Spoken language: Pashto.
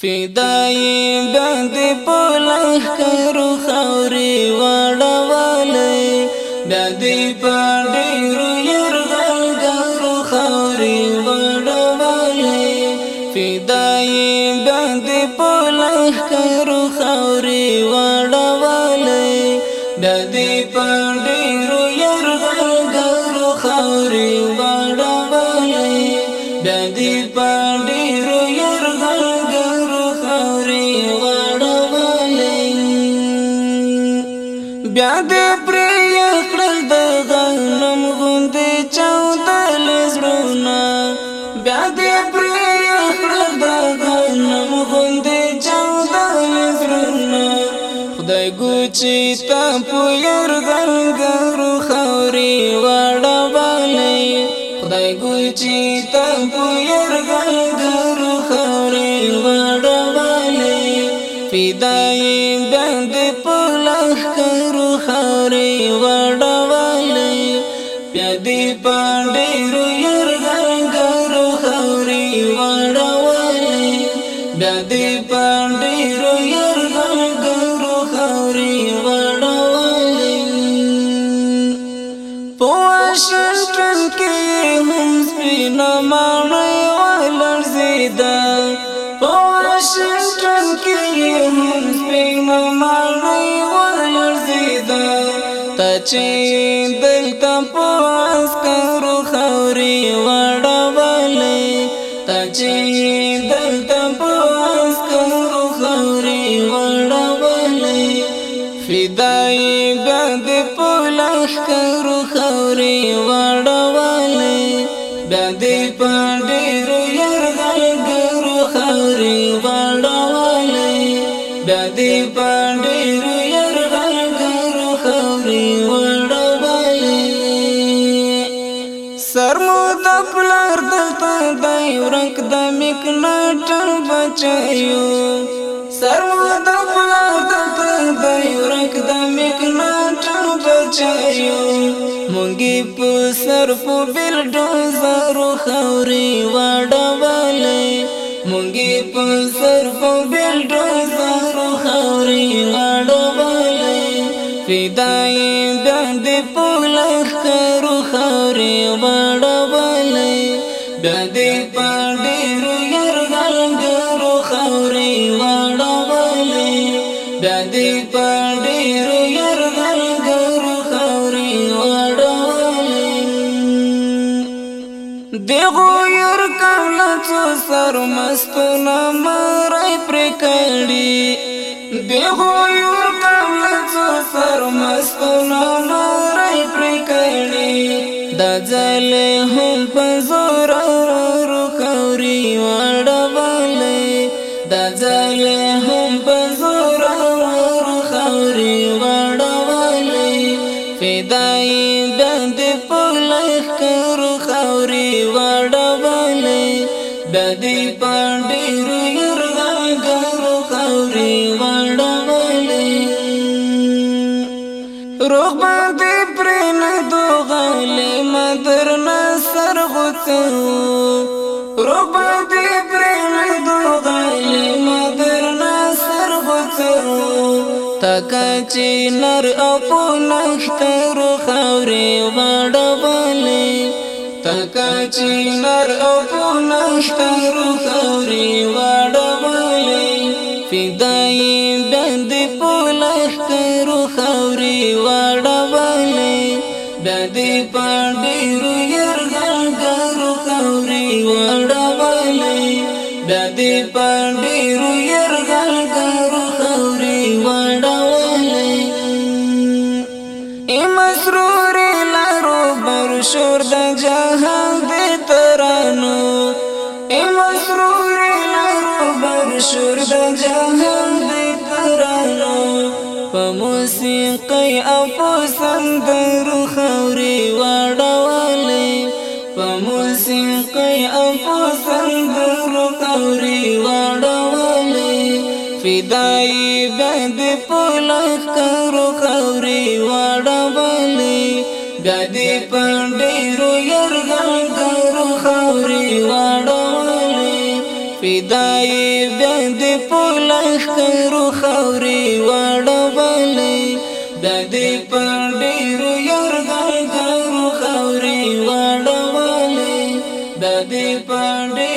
فدای باندې بلنګ کرو خوري وړواله باندې باندې يرغل کرو خوري وړواله فدای باندې بلنګ کرو خوري وړواله باندې باندې يرغل کرو خوري وړواله باندې باندې بیا دې پرې کړل د غنم غوندې چودل زړونه بیا دې پرې کړل د غنم غوندې چودل زړونه خدای ګوچې تا په ير غنګرو خوري وړه باندې خدای ګوچې تا په ير غنګ دای بند پلخ کرو خاري وډوالې پیادې پاندې رویر غنګرو خاري وډوالې پیادې پاندې رویر غنګرو خاري وډوالې په واشنگټن کې هم سپینه مړې ولړ زیدای سیسټم کې هم سپینه مړۍ ولړزېده ته چې دلته په عسکرو خاورې وډولې ته چې دلته په عسکرو خاورې وډولې فدای باندې په لښکرو خاورې وډولې باندې پاندې کلاټر بچایو سرو د پلار د پردایو رک د مکلاټر بچایو مونږی په سر په بل ډوزارو خوري وډوالې مونږی په سر په بل ډوزارو خوري وډوالې فدای باندې په لخر خوري وډوالې دیغو ير کړل څو سر مستونه مړای پر کړي دیغو ير کړل څو سر مستونه مړای پر کړي د ځل هم پزور ورو کوري وړبلې د ځل هم دا دی پاندی ریر آگارو خوری وڑا ملی روخ باندی پرین دو غالی مدر نصر غتو روخ باندی پرین دو غالی مدر نصر غتو تکا چی نر اپو نختر خوری وڑا ملی چې نر او پولش ترو خوري وړوي فدای بند پولش ترو خوري وړوي بند پاندې رو ير ګرګرو خوري وړوي بند پاندې روح نارو برشور د جهان دی ترانو په موسیقۍ او په سندرو خاورې واړولې په موسیقۍ او په سندرو خاورې واړولې فدای بد په لکرو خاورې واړولې بیا دې په خدای بیا دې پلخ کرو خوري وړولې بیا دې پر ډېر یارګل کرو خوري وړولې بیا دې پر ډېر